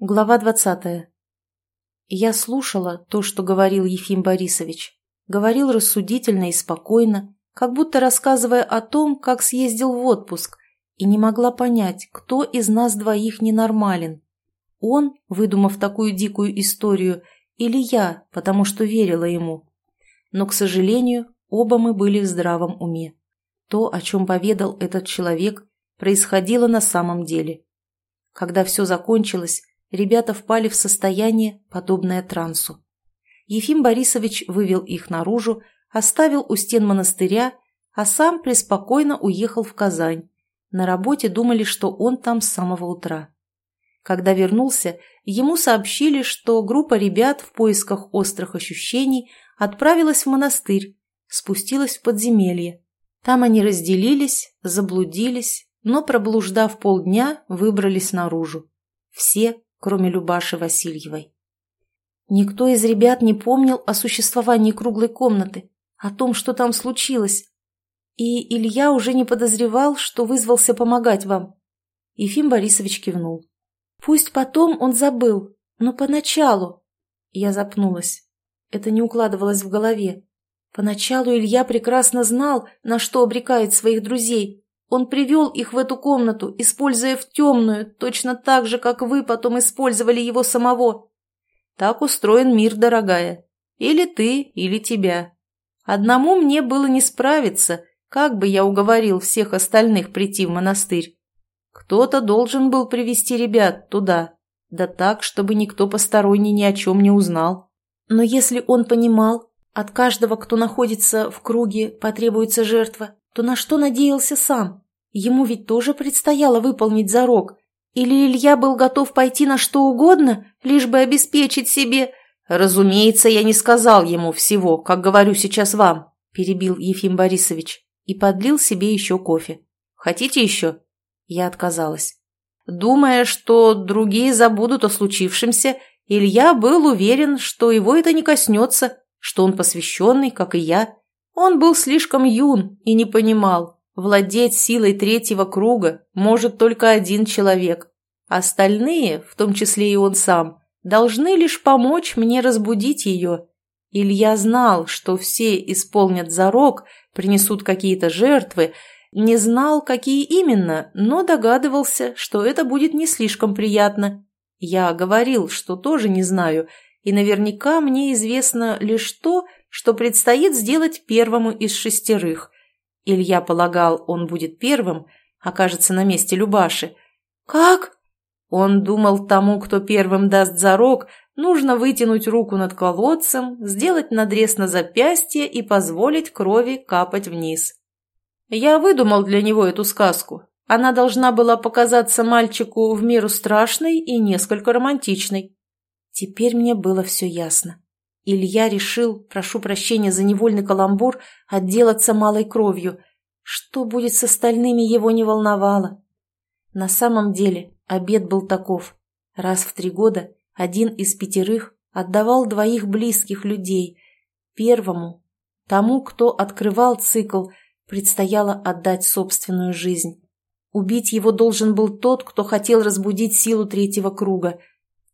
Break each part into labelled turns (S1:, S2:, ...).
S1: Глава двадцатая. Я слушала то, что говорил Ефим Борисович. Говорил рассудительно и спокойно, как будто рассказывая о том, как съездил в отпуск, и не могла понять, кто из нас двоих ненормален. Он, выдумав такую дикую историю, или я, потому что верила ему. Но, к сожалению, оба мы были в здравом уме. То, о чем поведал этот человек, происходило на самом деле. Когда все закончилось, ребята впали в состояние, подобное трансу. Ефим Борисович вывел их наружу, оставил у стен монастыря, а сам преспокойно уехал в Казань. На работе думали, что он там с самого утра. Когда вернулся, ему сообщили, что группа ребят в поисках острых ощущений отправилась в монастырь, спустилась в подземелье. Там они разделились, заблудились, но, проблуждав полдня, выбрались наружу. Все, кроме Любаши Васильевой. Никто из ребят не помнил о существовании круглой комнаты, о том, что там случилось. И Илья уже не подозревал, что вызвался помогать вам. Ефим Борисович кивнул. Пусть потом он забыл, но поначалу... Я запнулась. Это не укладывалось в голове. Поначалу Илья прекрасно знал, на что обрекает своих друзей, он привел их в эту комнату, используя в темную, точно так же, как вы потом использовали его самого. Так устроен мир, дорогая. Или ты, или тебя. Одному мне было не справиться, как бы я уговорил всех остальных прийти в монастырь. Кто-то должен был привести ребят туда, да так, чтобы никто посторонний ни о чем не узнал. Но если он понимал, от каждого, кто находится в круге, потребуется жертва, то на что надеялся сам? Ему ведь тоже предстояло выполнить зарок. Или Илья был готов пойти на что угодно, лишь бы обеспечить себе... «Разумеется, я не сказал ему всего, как говорю сейчас вам», – перебил Ефим Борисович и подлил себе еще кофе. «Хотите еще?» Я отказалась. Думая, что другие забудут о случившемся, Илья был уверен, что его это не коснется, что он посвященный, как и я. Он был слишком юн и не понимал. Владеть силой третьего круга может только один человек. Остальные, в том числе и он сам, должны лишь помочь мне разбудить ее. Илья знал, что все исполнят зарок, принесут какие-то жертвы, не знал, какие именно, но догадывался, что это будет не слишком приятно. Я говорил, что тоже не знаю, и наверняка мне известно лишь то, что предстоит сделать первому из шестерых. Илья полагал, он будет первым, окажется на месте Любаши. «Как?» Он думал, тому, кто первым даст зарок, нужно вытянуть руку над колодцем, сделать надрез на запястье и позволить крови капать вниз. Я выдумал для него эту сказку. Она должна была показаться мальчику в меру страшной и несколько романтичной. Теперь мне было все ясно. Илья решил, прошу прощения за невольный каламбур, отделаться малой кровью. Что будет с остальными, его не волновало. На самом деле обед был таков. Раз в три года один из пятерых отдавал двоих близких людей. Первому, тому, кто открывал цикл, предстояло отдать собственную жизнь. Убить его должен был тот, кто хотел разбудить силу третьего круга.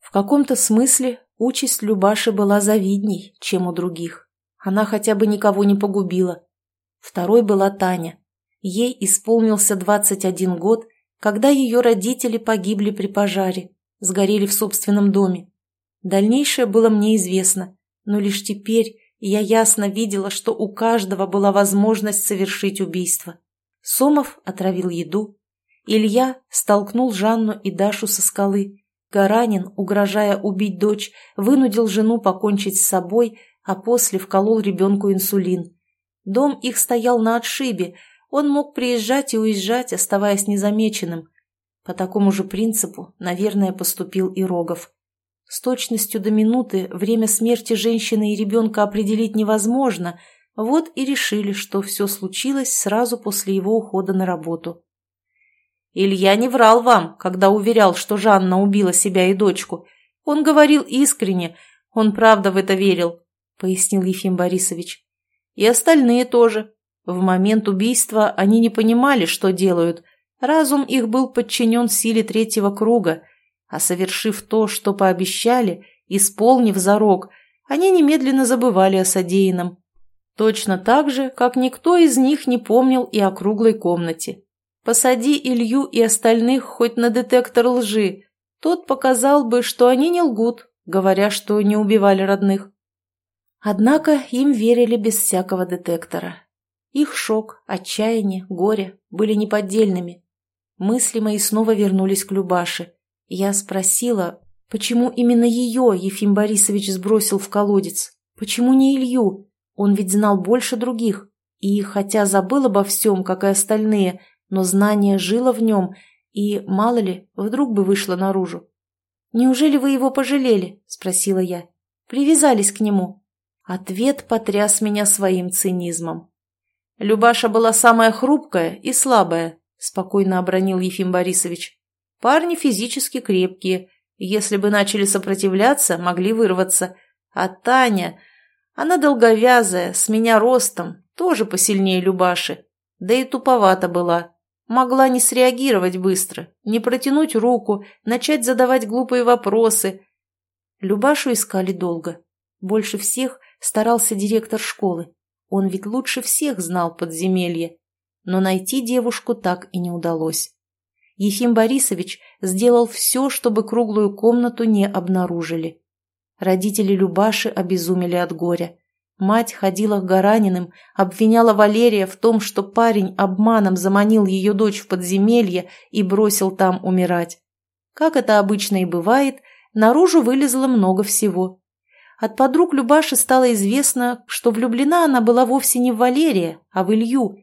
S1: В каком-то смысле Участь Любаши была завидней, чем у других. Она хотя бы никого не погубила. Второй была Таня. Ей исполнился 21 год, когда ее родители погибли при пожаре, сгорели в собственном доме. Дальнейшее было мне известно, но лишь теперь я ясно видела, что у каждого была возможность совершить убийство. Сомов отравил еду. Илья столкнул Жанну и Дашу со скалы, Гаранин, угрожая убить дочь, вынудил жену покончить с собой, а после вколол ребенку инсулин. Дом их стоял на отшибе, он мог приезжать и уезжать, оставаясь незамеченным. По такому же принципу, наверное, поступил и Рогов. С точностью до минуты время смерти женщины и ребенка определить невозможно, вот и решили, что все случилось сразу после его ухода на работу. Илья не врал вам, когда уверял, что Жанна убила себя и дочку. Он говорил искренне, он правда в это верил, — пояснил Ефим Борисович. И остальные тоже. В момент убийства они не понимали, что делают. Разум их был подчинен силе третьего круга. А совершив то, что пообещали, исполнив зарок, они немедленно забывали о содеянном. Точно так же, как никто из них не помнил и о круглой комнате. Посади Илью и остальных хоть на детектор лжи, тот показал бы, что они не лгут, говоря, что не убивали родных. Однако им верили без всякого детектора. Их шок, отчаяние, горе были неподдельными. Мысли мои снова вернулись к Любаше. Я спросила, почему именно ее Ефим Борисович сбросил в колодец? Почему не Илью? Он ведь знал больше других. И, хотя забыл обо всем, как и остальные, но знание жило в нем, и, мало ли, вдруг бы вышло наружу. «Неужели вы его пожалели?» – спросила я. «Привязались к нему?» Ответ потряс меня своим цинизмом. «Любаша была самая хрупкая и слабая», – спокойно обронил Ефим Борисович. «Парни физически крепкие. Если бы начали сопротивляться, могли вырваться. А Таня... Она долговязая, с меня ростом, тоже посильнее Любаши. Да и туповата была. Могла не среагировать быстро, не протянуть руку, начать задавать глупые вопросы. Любашу искали долго. Больше всех старался директор школы. Он ведь лучше всех знал подземелье. Но найти девушку так и не удалось. Ефим Борисович сделал все, чтобы круглую комнату не обнаружили. Родители Любаши обезумели от горя. Мать ходила к Гараниным, обвиняла Валерия в том, что парень обманом заманил ее дочь в подземелье и бросил там умирать. Как это обычно и бывает, наружу вылезло много всего. От подруг Любаши стало известно, что влюблена она была вовсе не в Валерия, а в Илью.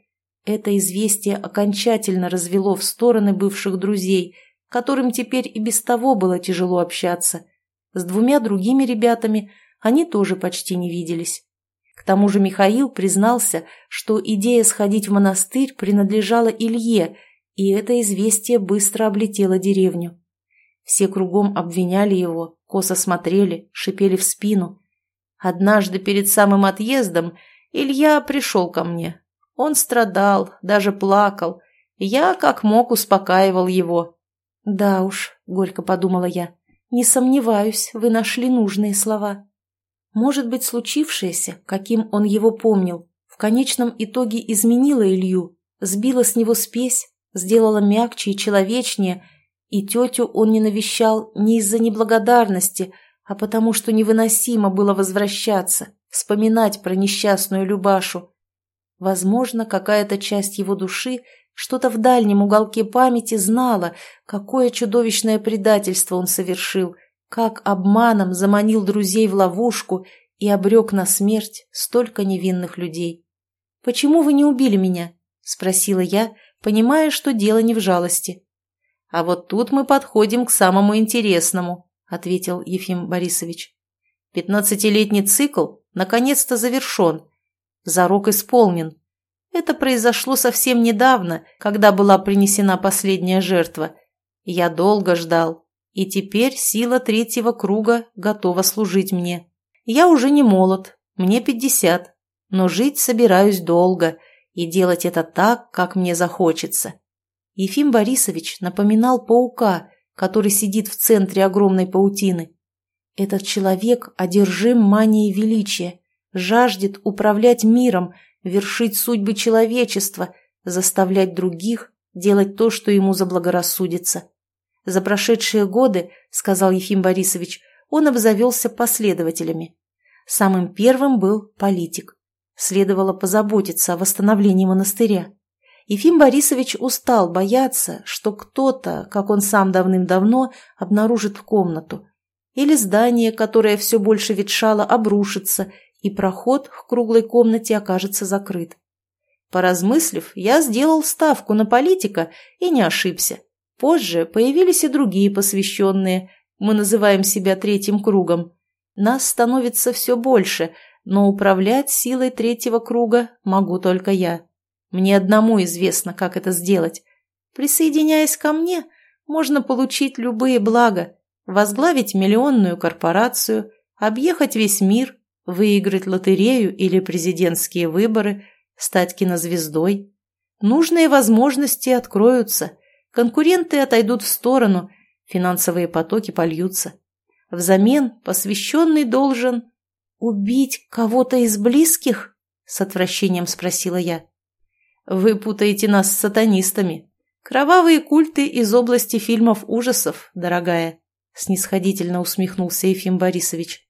S1: Это известие окончательно развело в стороны бывших друзей, которым теперь и без того было тяжело общаться. С двумя другими ребятами они тоже почти не виделись. К тому же Михаил признался, что идея сходить в монастырь принадлежала Илье, и это известие быстро облетело деревню. Все кругом обвиняли его, косо смотрели, шипели в спину. Однажды перед самым отъездом Илья пришел ко мне. Он страдал, даже плакал. Я, как мог, успокаивал его. «Да уж», — горько подумала я, — «не сомневаюсь, вы нашли нужные слова». Может быть, случившееся, каким он его помнил, в конечном итоге изменило Илью, сбило с него спесь, сделало мягче и человечнее, и тетю он не навещал не из-за неблагодарности, а потому что невыносимо было возвращаться, вспоминать про несчастную Любашу. Возможно, какая-то часть его души что-то в дальнем уголке памяти знала, какое чудовищное предательство он совершил, как обманом заманил друзей в ловушку и обрек на смерть столько невинных людей. «Почему вы не убили меня?» – спросила я, понимая, что дело не в жалости. «А вот тут мы подходим к самому интересному», – ответил Ефим Борисович. «Пятнадцатилетний цикл наконец-то завершен. Зарок исполнен. Это произошло совсем недавно, когда была принесена последняя жертва. Я долго ждал, и теперь сила третьего круга готова служить мне. Я уже не молод, мне пятьдесят, но жить собираюсь долго и делать это так, как мне захочется. Ефим Борисович напоминал паука, который сидит в центре огромной паутины. Этот человек одержим манией величия, жаждет управлять миром, вершить судьбы человечества, заставлять других делать то, что ему заблагорассудится. За прошедшие годы, сказал Ефим Борисович, он обзавелся последователями. Самым первым был политик. Следовало позаботиться о восстановлении монастыря. Ефим Борисович устал бояться, что кто-то, как он сам давным-давно, обнаружит комнату. Или здание, которое все больше ветшало, обрушится, и проход к круглой комнате окажется закрыт. Поразмыслив, я сделал ставку на политика и не ошибся. Позже появились и другие посвященные, мы называем себя третьим кругом. Нас становится все больше, но управлять силой третьего круга могу только я. Мне одному известно, как это сделать. Присоединяясь ко мне, можно получить любые блага, возглавить миллионную корпорацию, объехать весь мир, выиграть лотерею или президентские выборы, стать кинозвездой. Нужные возможности откроются – Конкуренты отойдут в сторону, Финансовые потоки польются. Взамен посвященный должен... «Убить кого-то из близких?» — с отвращением спросила я. «Вы путаете нас с сатанистами. Кровавые культы из области фильмов ужасов, дорогая», — снисходительно усмехнулся Ефим Борисович.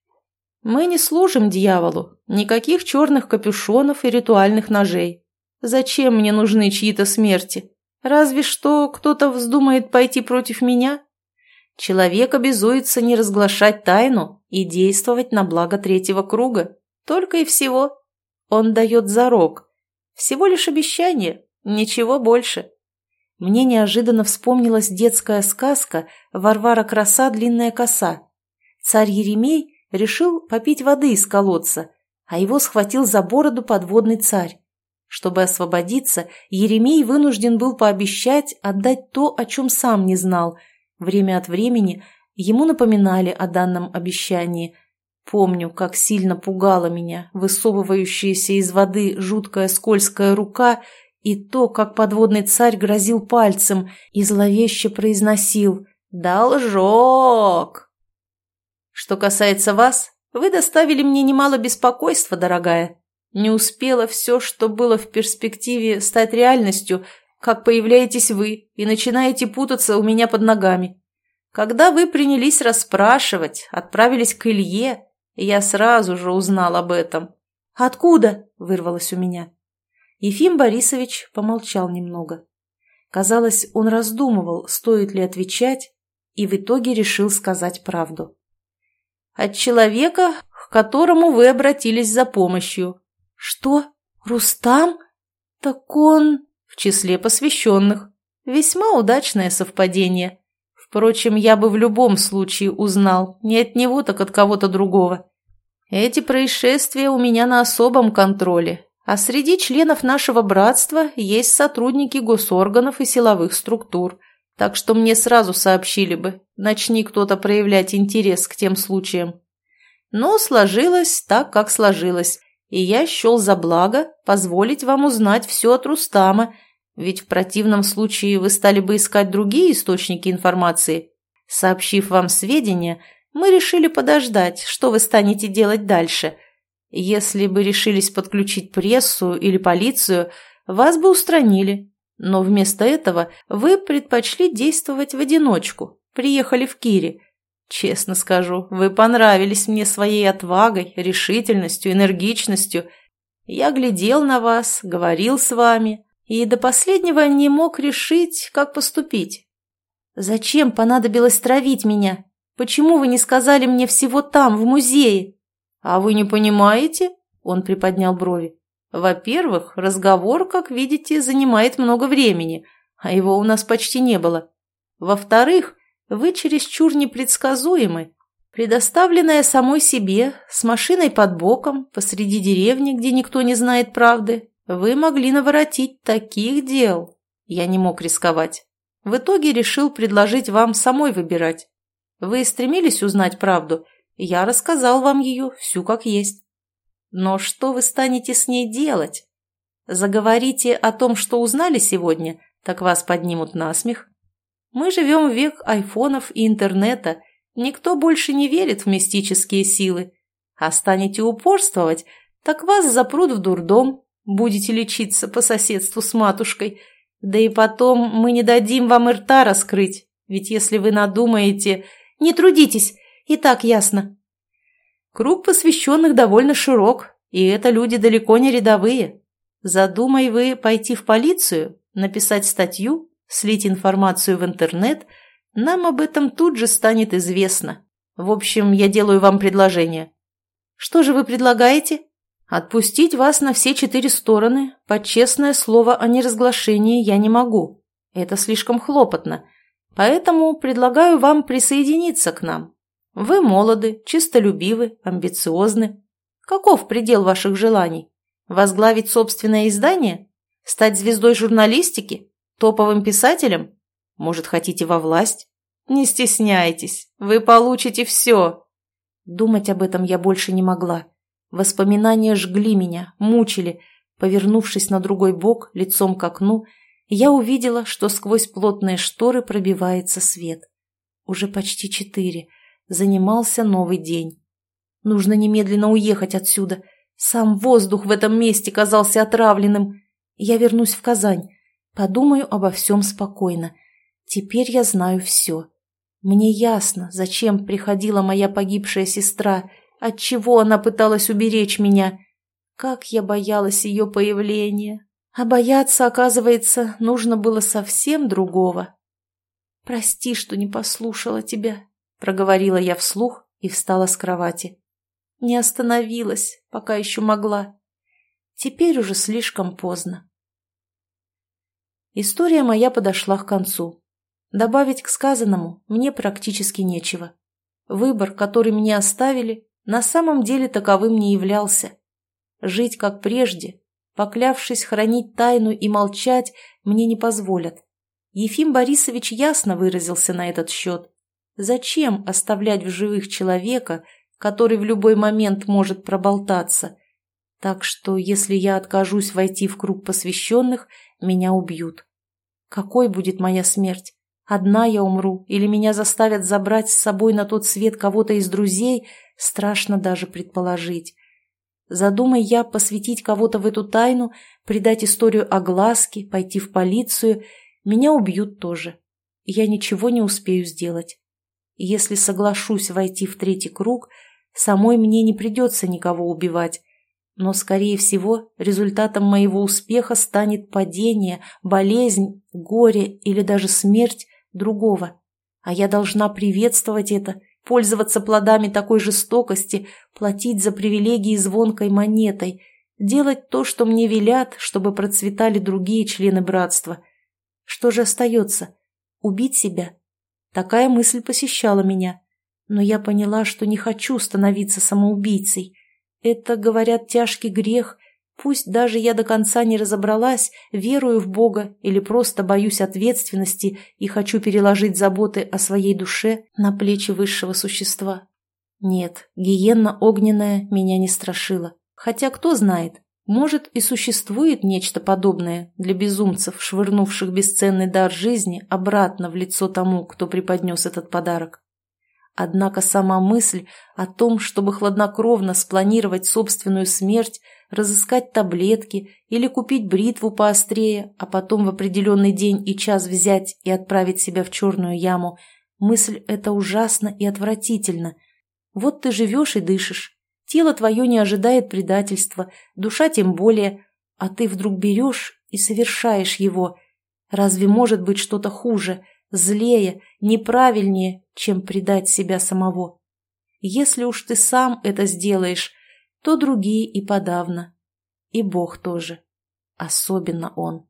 S1: «Мы не служим дьяволу. Никаких черных капюшонов и ритуальных ножей. Зачем мне нужны чьи-то смерти? Разве что кто-то вздумает пойти против меня. Человек обязуется не разглашать тайну и действовать на благо третьего круга. Только и всего. Он дает зарок. Всего лишь обещание, ничего больше. Мне неожиданно вспомнилась детская сказка «Варвара краса, длинная коса». Царь Еремей решил попить воды из колодца, а его схватил за бороду подводный царь. Чтобы освободиться, Еремей вынужден был пообещать отдать то, о чем сам не знал. Время от времени ему напоминали о данном обещании. Помню, как сильно пугала меня высовывающаяся из воды жуткая скользкая рука и то, как подводный царь грозил пальцем и зловеще произносил «Должок!». Что касается вас, вы доставили мне немало беспокойства, дорогая. Не успело все, что было в перспективе, стать реальностью, как появляетесь вы и начинаете путаться у меня под ногами. Когда вы принялись расспрашивать, отправились к Илье, я сразу же узнал об этом. «Откуда?» – вырвалось у меня. Ефим Борисович помолчал немного. Казалось, он раздумывал, стоит ли отвечать, и в итоге решил сказать правду. «От человека, к которому вы обратились за помощью. «Что? Рустам? Так он...» «В числе посвященных. Весьма удачное совпадение. Впрочем, я бы в любом случае узнал, не от него, так от кого-то другого. Эти происшествия у меня на особом контроле, а среди членов нашего братства есть сотрудники госорганов и силовых структур, так что мне сразу сообщили бы, начни кто-то проявлять интерес к тем случаям. Но сложилось так, как сложилось, и я счел за благо позволить вам узнать все от Рустама, ведь в противном случае вы стали бы искать другие источники информации. Сообщив вам сведения, мы решили подождать, что вы станете делать дальше. Если бы решились подключить прессу или полицию, вас бы устранили. Но вместо этого вы предпочли действовать в одиночку, приехали в Кире – Честно скажу, вы понравились мне своей отвагой, решительностью, энергичностью. Я глядел на вас, говорил с вами и до последнего не мог решить, как поступить. Зачем понадобилось травить меня? Почему вы не сказали мне всего там, в музее? А вы не понимаете? Он приподнял брови. Во-первых, разговор, как видите, занимает много времени, а его у нас почти не было. Во-вторых, вы чересчур непредсказуемы. Предоставленная самой себе, с машиной под боком, посреди деревни, где никто не знает правды, вы могли наворотить таких дел. Я не мог рисковать. В итоге решил предложить вам самой выбирать. Вы стремились узнать правду, я рассказал вам ее всю как есть. Но что вы станете с ней делать? Заговорите о том, что узнали сегодня, так вас поднимут на смех. Мы живем в век айфонов и интернета. Никто больше не верит в мистические силы. А станете упорствовать, так вас запрут в дурдом, будете лечиться по соседству с матушкой. Да и потом мы не дадим вам и рта раскрыть, ведь если вы надумаете... Не трудитесь, и так ясно. Круг посвященных довольно широк, и это люди далеко не рядовые. Задумай вы пойти в полицию, написать статью, слить информацию в интернет, нам об этом тут же станет известно. В общем, я делаю вам предложение. Что же вы предлагаете? Отпустить вас на все четыре стороны, под честное слово о неразглашении я не могу. Это слишком хлопотно. Поэтому предлагаю вам присоединиться к нам. Вы молоды, чистолюбивы, амбициозны. Каков предел ваших желаний? Возглавить собственное издание? Стать звездой журналистики? Топовым писателем? Может, хотите во власть? Не стесняйтесь, вы получите все. Думать об этом я больше не могла. Воспоминания жгли меня, мучили. Повернувшись на другой бок, лицом к окну, я увидела, что сквозь плотные шторы пробивается свет. Уже почти четыре. Занимался новый день. Нужно немедленно уехать отсюда. Сам воздух в этом месте казался отравленным. Я вернусь в Казань. Подумаю обо всем спокойно. Теперь я знаю все. Мне ясно, зачем приходила моя погибшая сестра, отчего она пыталась уберечь меня. Как я боялась ее появления. А бояться, оказывается, нужно было совсем другого. «Прости, что не послушала тебя», — проговорила я вслух и встала с кровати. Не остановилась, пока еще могла. Теперь уже слишком поздно. История моя подошла к концу. Добавить к сказанному мне практически нечего. Выбор, который мне оставили, на самом деле таковым не являлся. Жить как прежде, поклявшись хранить тайну и молчать, мне не позволят. Ефим Борисович ясно выразился на этот счет. Зачем оставлять в живых человека, который в любой момент может проболтаться? Так что, если я откажусь войти в круг посвященных, меня убьют. Какой будет моя смерть? Одна я умру, или меня заставят забрать с собой на тот свет кого-то из друзей, страшно даже предположить. Задумай я посвятить кого-то в эту тайну, придать историю огласке, пойти в полицию, меня убьют тоже. Я ничего не успею сделать. Если соглашусь войти в третий круг, самой мне не придется никого убивать. Но, скорее всего, результатом моего успеха станет падение, болезнь, горе или даже смерть другого. А я должна приветствовать это, пользоваться плодами такой жестокости, платить за привилегии звонкой монетой, делать то, что мне велят, чтобы процветали другие члены братства. Что же остается? Убить себя? Такая мысль посещала меня. Но я поняла, что не хочу становиться самоубийцей. Это, говорят, тяжкий грех, Пусть даже я до конца не разобралась, верую в Бога или просто боюсь ответственности и хочу переложить заботы о своей душе на плечи высшего существа. Нет, гиенна огненная меня не страшила. Хотя кто знает, может и существует нечто подобное для безумцев, швырнувших бесценный дар жизни обратно в лицо тому, кто преподнес этот подарок. Однако сама мысль о том, чтобы хладнокровно спланировать собственную смерть, разыскать таблетки или купить бритву поострее, а потом в определенный день и час взять и отправить себя в черную яму, мысль эта ужасна и отвратительна. Вот ты живешь и дышишь, тело твое не ожидает предательства, душа тем более, а ты вдруг берешь и совершаешь его. Разве может быть что-то хуже, злее, неправильнее, чем предать себя самого? Если уж ты сам это сделаешь, то другие и подавно. И Бог тоже. Особенно Он.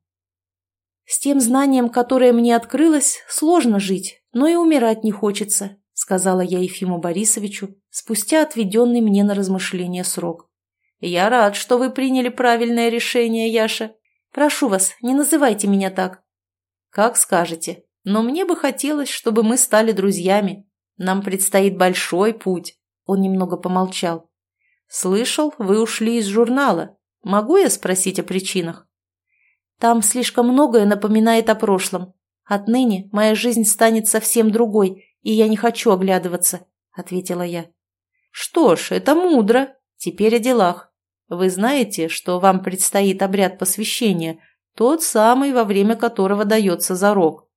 S1: С тем знанием, которое мне открылось, сложно жить, но и умирать не хочется, сказала я Ефиму Борисовичу спустя отведенный мне на размышление срок. Я рад, что вы приняли правильное решение, Яша. Прошу вас, не называйте меня так. Как скажете, но мне бы хотелось, чтобы мы стали друзьями. Нам предстоит большой путь. Он немного помолчал. «Слышал, вы ушли из журнала. Могу я спросить о причинах?» «Там слишком многое напоминает о прошлом. Отныне моя жизнь станет совсем другой, и я не хочу оглядываться», — ответила я. «Что ж, это мудро. Теперь о делах. Вы знаете, что вам предстоит обряд посвящения, тот самый, во время которого дается зарок?»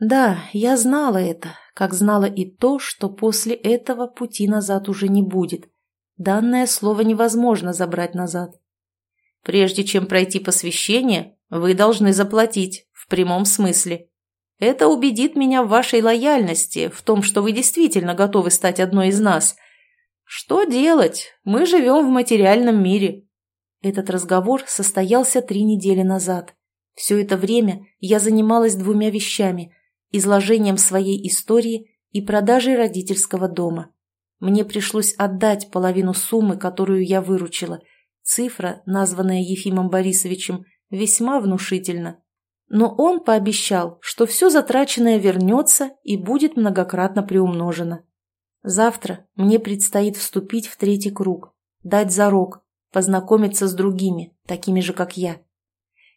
S1: «Да, я знала это, как знала и то, что после этого пути назад уже не будет. Данное слово невозможно забрать назад. Прежде чем пройти посвящение, вы должны заплатить, в прямом смысле. Это убедит меня в вашей лояльности, в том, что вы действительно готовы стать одной из нас. Что делать? Мы живем в материальном мире. Этот разговор состоялся три недели назад. Все это время я занималась двумя вещами – изложением своей истории и продажей родительского дома. Мне пришлось отдать половину суммы, которую я выручила. Цифра, названная Ефимом Борисовичем, весьма внушительна. Но он пообещал, что все затраченное вернется и будет многократно приумножено. Завтра мне предстоит вступить в третий круг, дать зарок, познакомиться с другими, такими же, как я.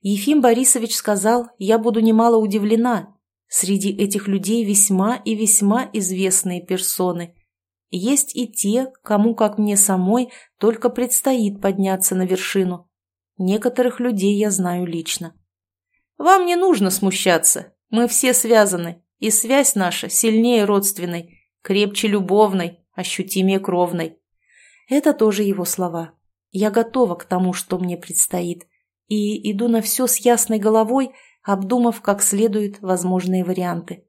S1: Ефим Борисович сказал, я буду немало удивлена, Среди этих людей весьма и весьма известные персоны. Есть и те, кому, как мне самой, только предстоит подняться на вершину. Некоторых людей я знаю лично. Вам не нужно смущаться. Мы все связаны, и связь наша сильнее родственной, крепче любовной, ощутимее кровной. Это тоже его слова. Я готова к тому, что мне предстоит, и иду на все с ясной головой, обдумав как следует возможные варианты.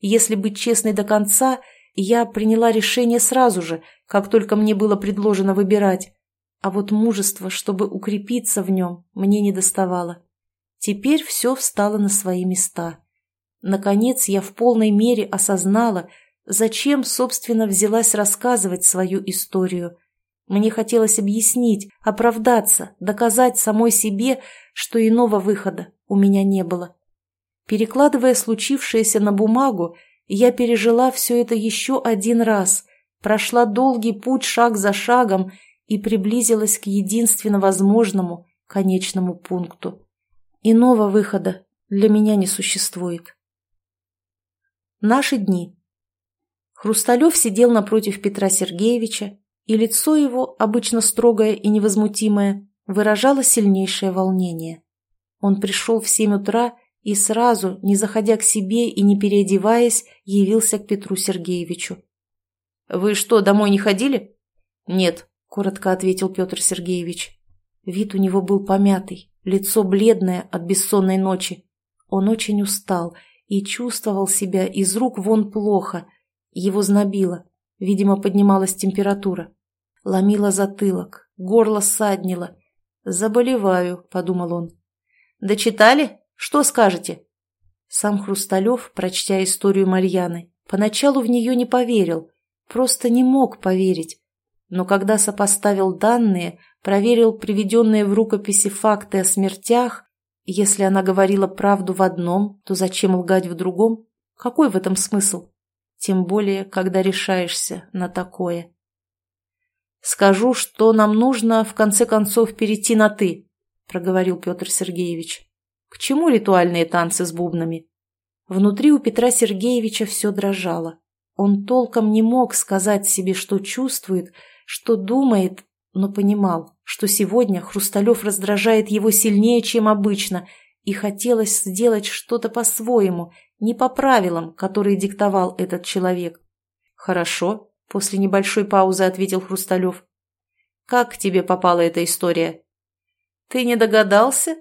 S1: Если быть честной до конца, я приняла решение сразу же, как только мне было предложено выбирать, а вот мужество, чтобы укрепиться в нем, мне не доставало. Теперь все встало на свои места. Наконец я в полной мере осознала, зачем, собственно, взялась рассказывать свою историю. Мне хотелось объяснить, оправдаться, доказать самой себе, что иного выхода у меня не было. Перекладывая случившееся на бумагу, я пережила все это еще один раз, прошла долгий путь шаг за шагом и приблизилась к единственно возможному конечному пункту. Иного выхода для меня не существует. Наши дни. Хрусталев сидел напротив Петра Сергеевича, и лицо его, обычно строгое и невозмутимое, выражало сильнейшее волнение. Он пришел в семь утра и сразу, не заходя к себе и не переодеваясь, явился к Петру Сергеевичу. «Вы что, домой не ходили?» «Нет», — коротко ответил Петр Сергеевич. Вид у него был помятый, лицо бледное от бессонной ночи. Он очень устал и чувствовал себя из рук вон плохо. Его знобило, видимо, поднималась температура. Ломило затылок, горло саднило. «Заболеваю», — подумал он. «Дочитали? Что скажете?» Сам Хрусталев, прочтя историю Марьяны, поначалу в нее не поверил, просто не мог поверить. Но когда сопоставил данные, проверил приведенные в рукописи факты о смертях, если она говорила правду в одном, то зачем лгать в другом? Какой в этом смысл? Тем более, когда решаешься на такое. «Скажу, что нам нужно, в конце концов, перейти на «ты», — проговорил Петр Сергеевич. «К чему ритуальные танцы с бубнами?» Внутри у Петра Сергеевича все дрожало. Он толком не мог сказать себе, что чувствует, что думает, но понимал, что сегодня Хрусталев раздражает его сильнее, чем обычно, и хотелось сделать что-то по-своему, не по правилам, которые диктовал этот человек. «Хорошо», — после небольшой паузы ответил Хрусталев. «Как к тебе попала эта история?» «Ты не догадался?»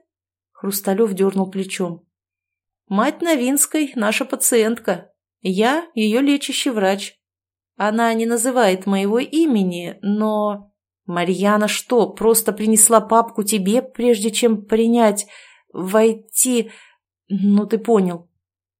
S1: Хрусталев дернул плечом. «Мать Новинской — наша пациентка. Я — ее лечащий врач. Она не называет моего имени, но...» «Марьяна что, просто принесла папку тебе, прежде чем принять, войти...» «Ну, ты понял».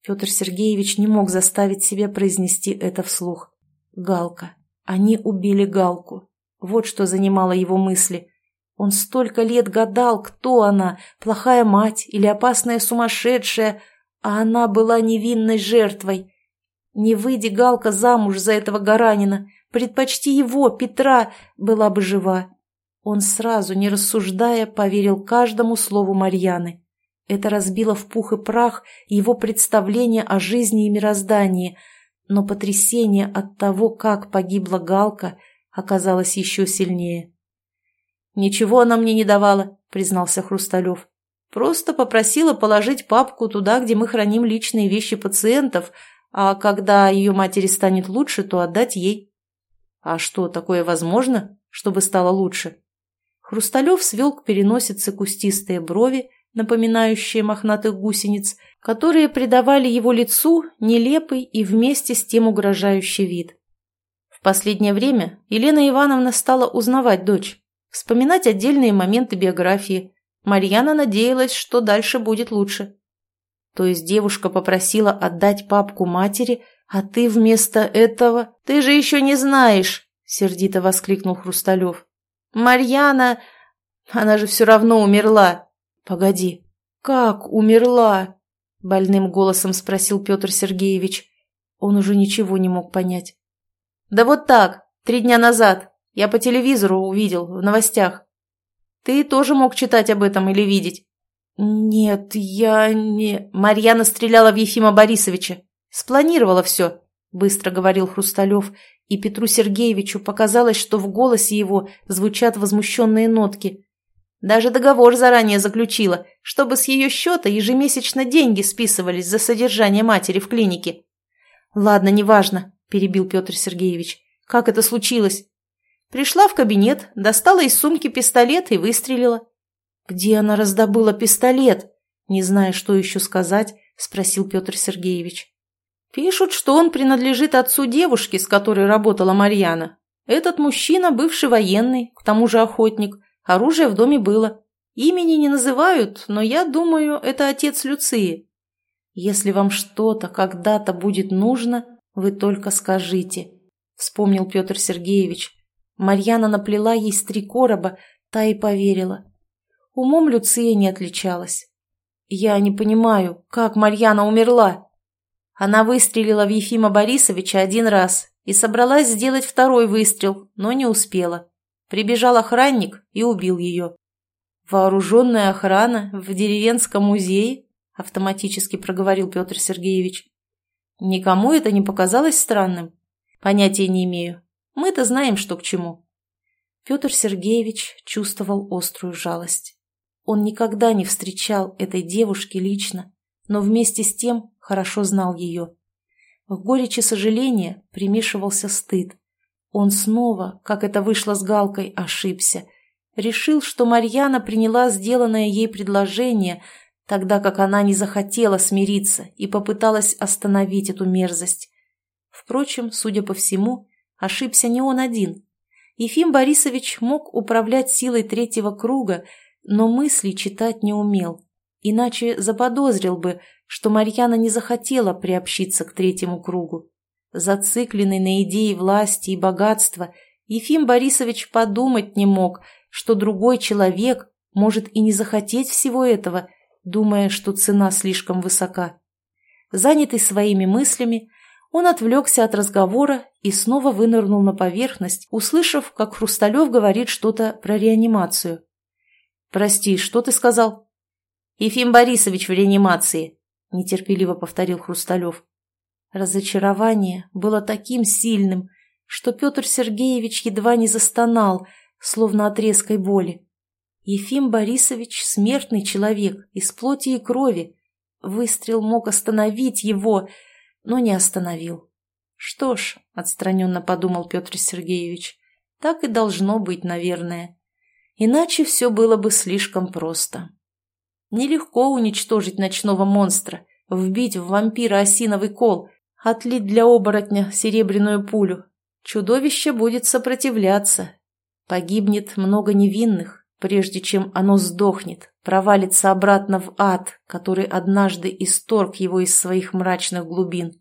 S1: Петр Сергеевич не мог заставить себя произнести это вслух. «Галка. Они убили Галку. Вот что занимало его мысли. Он столько лет гадал, кто она, плохая мать или опасная сумасшедшая, а она была невинной жертвой. Не выйди Галка замуж за этого Гаранина, Предпочти его, Петра, была бы жива. Он сразу, не рассуждая, поверил каждому слову Марьяны. Это разбило в пух и прах его представление о жизни и мироздании, но потрясение от того, как погибла Галка, оказалось еще сильнее. «Ничего она мне не давала», — признался Хрусталев. «Просто попросила положить папку туда, где мы храним личные вещи пациентов, а когда ее матери станет лучше, то отдать ей». А что, такое возможно, чтобы стало лучше? Хрусталев свел к переносице кустистые брови, напоминающие мохнатых гусениц, которые придавали его лицу нелепый и вместе с тем угрожающий вид. В последнее время Елена Ивановна стала узнавать дочь, вспоминать отдельные моменты биографии. Марьяна надеялась, что дальше будет лучше. То есть девушка попросила отдать папку матери, «А ты вместо этого... Ты же еще не знаешь!» — сердито воскликнул Хрусталев. «Марьяна... Она же все равно умерла!» «Погоди, как умерла?» — больным голосом спросил Петр Сергеевич. Он уже ничего не мог понять. «Да вот так, три дня назад. Я по телевизору увидел, в новостях. Ты тоже мог читать об этом или видеть?» «Нет, я не...» Марьяна стреляла в Ефима Борисовича. Спланировала все, быстро говорил Хрусталев, и Петру Сергеевичу показалось, что в голосе его звучат возмущенные нотки. Даже договор заранее заключила, чтобы с ее счета ежемесячно деньги списывались за содержание матери в клинике. «Ладно, неважно», – перебил Петр Сергеевич. «Как это случилось?» Пришла в кабинет, достала из сумки пистолет и выстрелила. «Где она раздобыла пистолет?» Не зная, что еще сказать, спросил Петр Сергеевич. Пишут, что он принадлежит отцу девушки, с которой работала Марьяна. Этот мужчина бывший военный, к тому же охотник. Оружие в доме было. Имени не называют, но я думаю, это отец Люции. Если вам что-то когда-то будет нужно, вы только скажите, вспомнил Петр Сергеевич. Марьяна наплела ей с три короба, та и поверила. Умом Люция не отличалась. «Я не понимаю, как Марьяна умерла?» Она выстрелила в Ефима Борисовича один раз и собралась сделать второй выстрел, но не успела. Прибежал охранник и убил ее. «Вооруженная охрана в деревенском музее?» – автоматически проговорил Петр Сергеевич. «Никому это не показалось странным? Понятия не имею. Мы-то знаем, что к чему». Петр Сергеевич чувствовал острую жалость. Он никогда не встречал этой девушки лично, но вместе с тем хорошо знал ее. В горечи сожаления примешивался стыд. Он снова, как это вышло с Галкой, ошибся. Решил, что Марьяна приняла сделанное ей предложение, тогда как она не захотела смириться и попыталась остановить эту мерзость. Впрочем, судя по всему, ошибся не он один. Ефим Борисович мог управлять силой третьего круга, но мысли читать не умел. Иначе заподозрил бы, что Марьяна не захотела приобщиться к третьему кругу. Зацикленный на идее власти и богатства, Ефим Борисович подумать не мог, что другой человек может и не захотеть всего этого, думая, что цена слишком высока. Занятый своими мыслями, он отвлекся от разговора и снова вынырнул на поверхность, услышав, как Хрусталев говорит что-то про реанимацию. «Прости, что ты сказал?» «Ефим Борисович в реанимации», нетерпеливо повторил Хрусталев. Разочарование было таким сильным, что Петр Сергеевич едва не застонал, словно от резкой боли. Ефим Борисович — смертный человек, из плоти и крови. Выстрел мог остановить его, но не остановил. Что ж, — отстраненно подумал Петр Сергеевич, — так и должно быть, наверное. Иначе все было бы слишком просто. Нелегко уничтожить ночного монстра, вбить в вампира осиновый кол, отлить для оборотня серебряную пулю. Чудовище будет сопротивляться. Погибнет много невинных, прежде чем оно сдохнет, провалится обратно в ад, который однажды исторг его из своих мрачных глубин.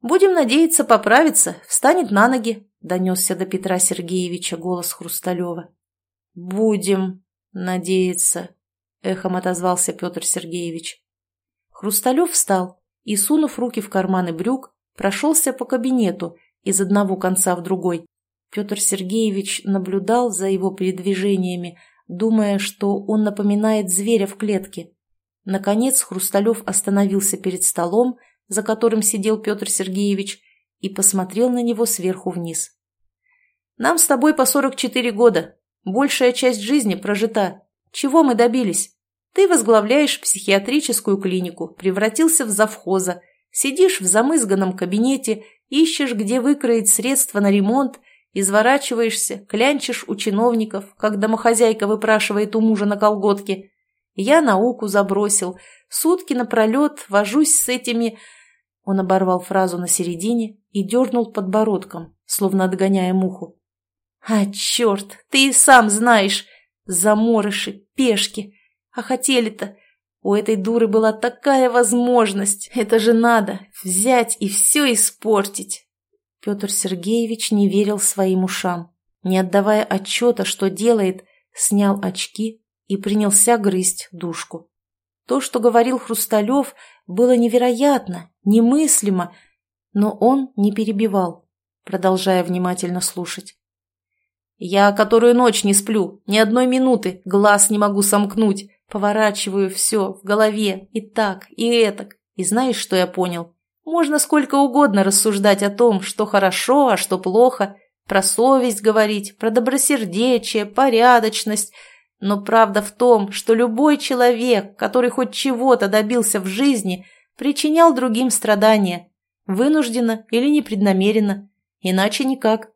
S1: «Будем надеяться поправиться, встанет на ноги», — донесся до Петра Сергеевича голос Хрусталева. «Будем надеяться», — эхом отозвался Петр Сергеевич. Хрусталев встал и, сунув руки в карманы брюк, прошелся по кабинету из одного конца в другой. Петр Сергеевич наблюдал за его передвижениями, думая, что он напоминает зверя в клетке. Наконец Хрусталев остановился перед столом, за которым сидел Петр Сергеевич, и посмотрел на него сверху вниз. «Нам с тобой по сорок четыре года. Большая часть жизни прожита. Чего мы добились? Ты возглавляешь психиатрическую клинику, превратился в завхоза, сидишь в замызганном кабинете, ищешь, где выкроить средства на ремонт, изворачиваешься, клянчишь у чиновников, как домохозяйка выпрашивает у мужа на колготке. Я науку забросил, сутки напролет вожусь с этими... Он оборвал фразу на середине и дернул подбородком, словно отгоняя муху. «А, черт, ты и сам знаешь, Заморыши, пешки. А хотели-то... У этой дуры была такая возможность. Это же надо. Взять и все испортить. Петр Сергеевич не верил своим ушам. Не отдавая отчета, что делает, снял очки и принялся грызть душку. То, что говорил Хрусталев, было невероятно, немыслимо, но он не перебивал, продолжая внимательно слушать. Я которую ночь не сплю, ни одной минуты, глаз не могу сомкнуть, Поворачиваю все в голове и так, и этак. И знаешь, что я понял? Можно сколько угодно рассуждать о том, что хорошо, а что плохо, про совесть говорить, про добросердечие, порядочность. Но правда в том, что любой человек, который хоть чего-то добился в жизни, причинял другим страдания. Вынужденно или непреднамеренно. Иначе никак.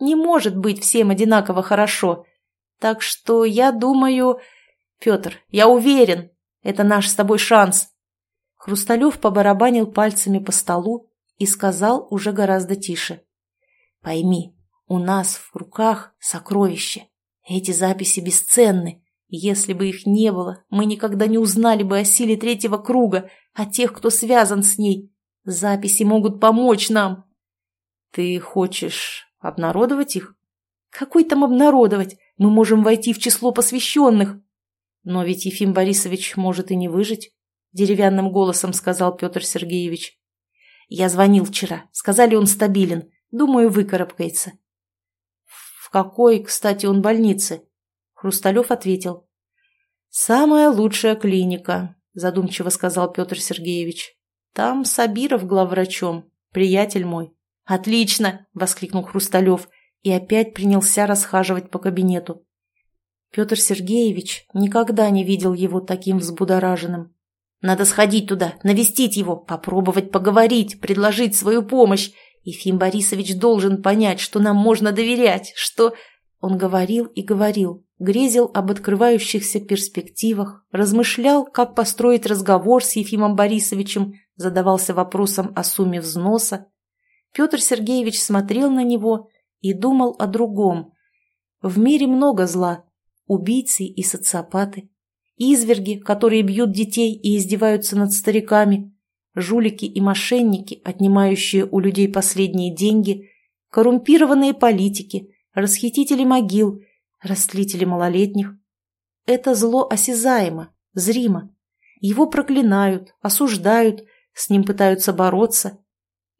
S1: Не может быть всем одинаково хорошо. Так что я думаю... Петр, я уверен, это наш с тобой шанс. Хрусталев побарабанил пальцами по столу и сказал уже гораздо тише. Пойми, у нас в руках сокровище. Эти записи бесценны. Если бы их не было, мы никогда не узнали бы о силе третьего круга, о тех, кто связан с ней. Записи могут помочь нам. Ты хочешь обнародовать их? Какой там обнародовать? Мы можем войти в число посвященных. Но ведь Ефим Борисович может и не выжить, деревянным голосом сказал Петр Сергеевич. Я звонил вчера. Сказали, он стабилен. Думаю, выкарабкается. В какой, кстати, он больнице? Хрусталев ответил. «Самая лучшая клиника», – задумчиво сказал Петр Сергеевич. «Там Сабиров главврачом, приятель мой». «Отлично!» – воскликнул Хрусталев и опять принялся расхаживать по кабинету. Петр Сергеевич никогда не видел его таким взбудораженным. «Надо сходить туда, навестить его, попробовать поговорить, предложить свою помощь. Ефим Борисович должен понять, что нам можно доверять, что...» Он говорил и говорил, грезил об открывающихся перспективах, размышлял, как построить разговор с Ефимом Борисовичем, задавался вопросом о сумме взноса. Петр Сергеевич смотрел на него и думал о другом. В мире много зла. Убийцы и социопаты. Изверги, которые бьют детей и издеваются над стариками. Жулики и мошенники, отнимающие у людей последние деньги. Коррумпированные политики, расхитители могил, растлители малолетних. Это зло осязаемо, зримо. Его проклинают, осуждают, с ним пытаются бороться.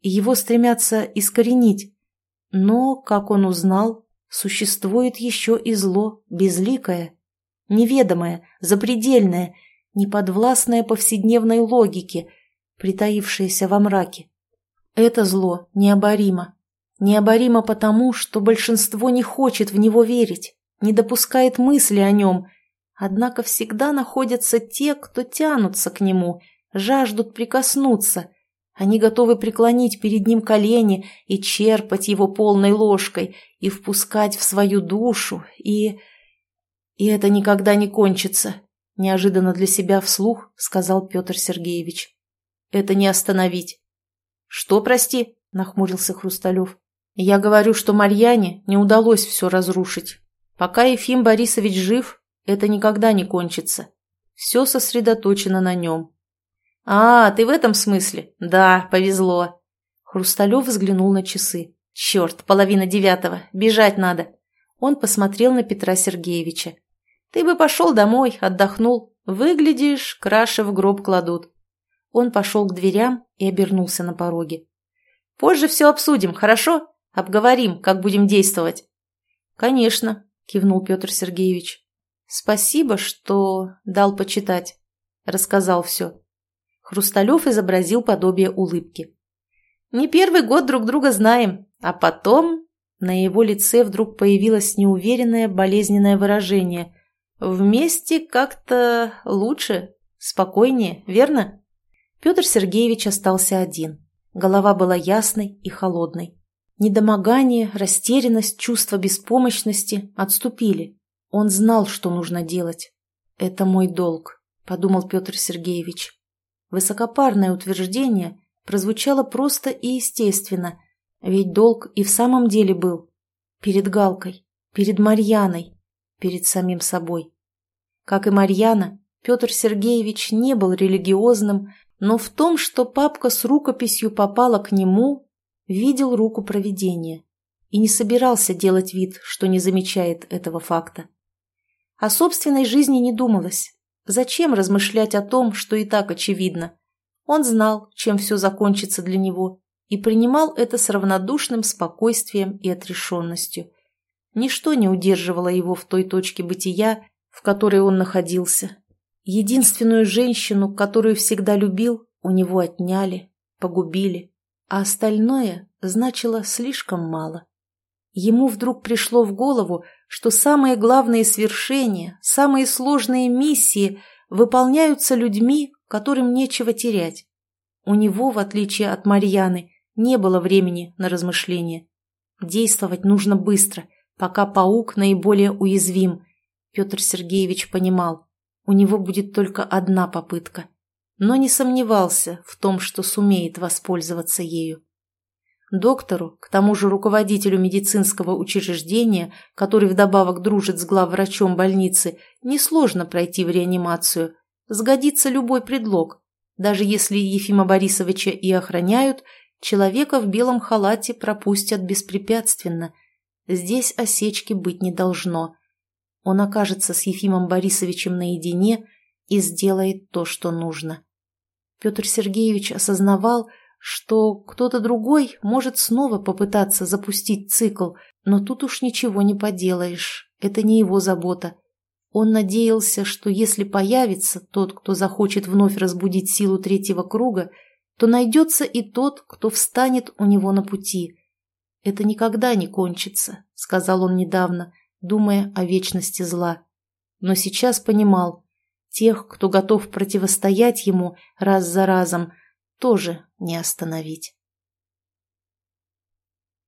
S1: Его стремятся искоренить. Но, как он узнал, существует еще и зло безликое, неведомое, запредельное, неподвластное повседневной логике, притаившееся во мраке. Это зло необоримо. Необоримо потому, что большинство не хочет в него верить, не допускает мысли о нем, однако всегда находятся те, кто тянутся к нему, жаждут прикоснуться – они готовы преклонить перед ним колени и черпать его полной ложкой, и впускать в свою душу, и... И это никогда не кончится, неожиданно для себя вслух сказал Петр Сергеевич. Это не остановить. Что, прости? нахмурился Хрусталев. Я говорю, что Марьяне не удалось все разрушить. Пока Ефим Борисович жив, это никогда не кончится. Все сосредоточено на нем. «А, ты в этом смысле? Да, повезло». Хрусталев взглянул на часы. «Черт, половина девятого, бежать надо». Он посмотрел на Петра Сергеевича. «Ты бы пошел домой, отдохнул. Выглядишь, краши в гроб кладут». Он пошел к дверям и обернулся на пороге. «Позже все обсудим, хорошо? Обговорим, как будем действовать». «Конечно», — кивнул Петр Сергеевич. «Спасибо, что дал почитать. Рассказал все». Хрусталев изобразил подобие улыбки. «Не первый год друг друга знаем, а потом...» На его лице вдруг появилось неуверенное, болезненное выражение. «Вместе как-то лучше, спокойнее, верно?» Петр Сергеевич остался один. Голова была ясной и холодной. Недомогание, растерянность, чувство беспомощности отступили. Он знал, что нужно делать. «Это мой долг», — подумал Петр Сергеевич. Высокопарное утверждение прозвучало просто и естественно, ведь долг и в самом деле был. Перед Галкой, перед Марьяной, перед самим собой. Как и Марьяна, Петр Сергеевич не был религиозным, но в том, что папка с рукописью попала к нему, видел руку провидения и не собирался делать вид, что не замечает этого факта. О собственной жизни не думалось, Зачем размышлять о том, что и так очевидно? Он знал, чем все закончится для него, и принимал это с равнодушным спокойствием и отрешенностью. Ничто не удерживало его в той точке бытия, в которой он находился. Единственную женщину, которую всегда любил, у него отняли, погубили, а остальное значило слишком мало. Ему вдруг пришло в голову, что самые главные свершения, самые сложные миссии выполняются людьми, которым нечего терять. У него, в отличие от Марьяны, не было времени на размышления. Действовать нужно быстро, пока паук наиболее уязвим. Петр Сергеевич понимал, у него будет только одна попытка, но не сомневался в том, что сумеет воспользоваться ею. Доктору, к тому же руководителю медицинского учреждения, который вдобавок дружит с главврачом больницы, несложно пройти в реанимацию. Сгодится любой предлог. Даже если Ефима Борисовича и охраняют, человека в белом халате пропустят беспрепятственно. Здесь осечки быть не должно. Он окажется с Ефимом Борисовичем наедине и сделает то, что нужно. Петр Сергеевич осознавал, что кто-то другой может снова попытаться запустить цикл, но тут уж ничего не поделаешь, это не его забота. Он надеялся, что если появится тот, кто захочет вновь разбудить силу третьего круга, то найдется и тот, кто встанет у него на пути. «Это никогда не кончится», — сказал он недавно, думая о вечности зла. Но сейчас понимал, тех, кто готов противостоять ему раз за разом, тоже не остановить.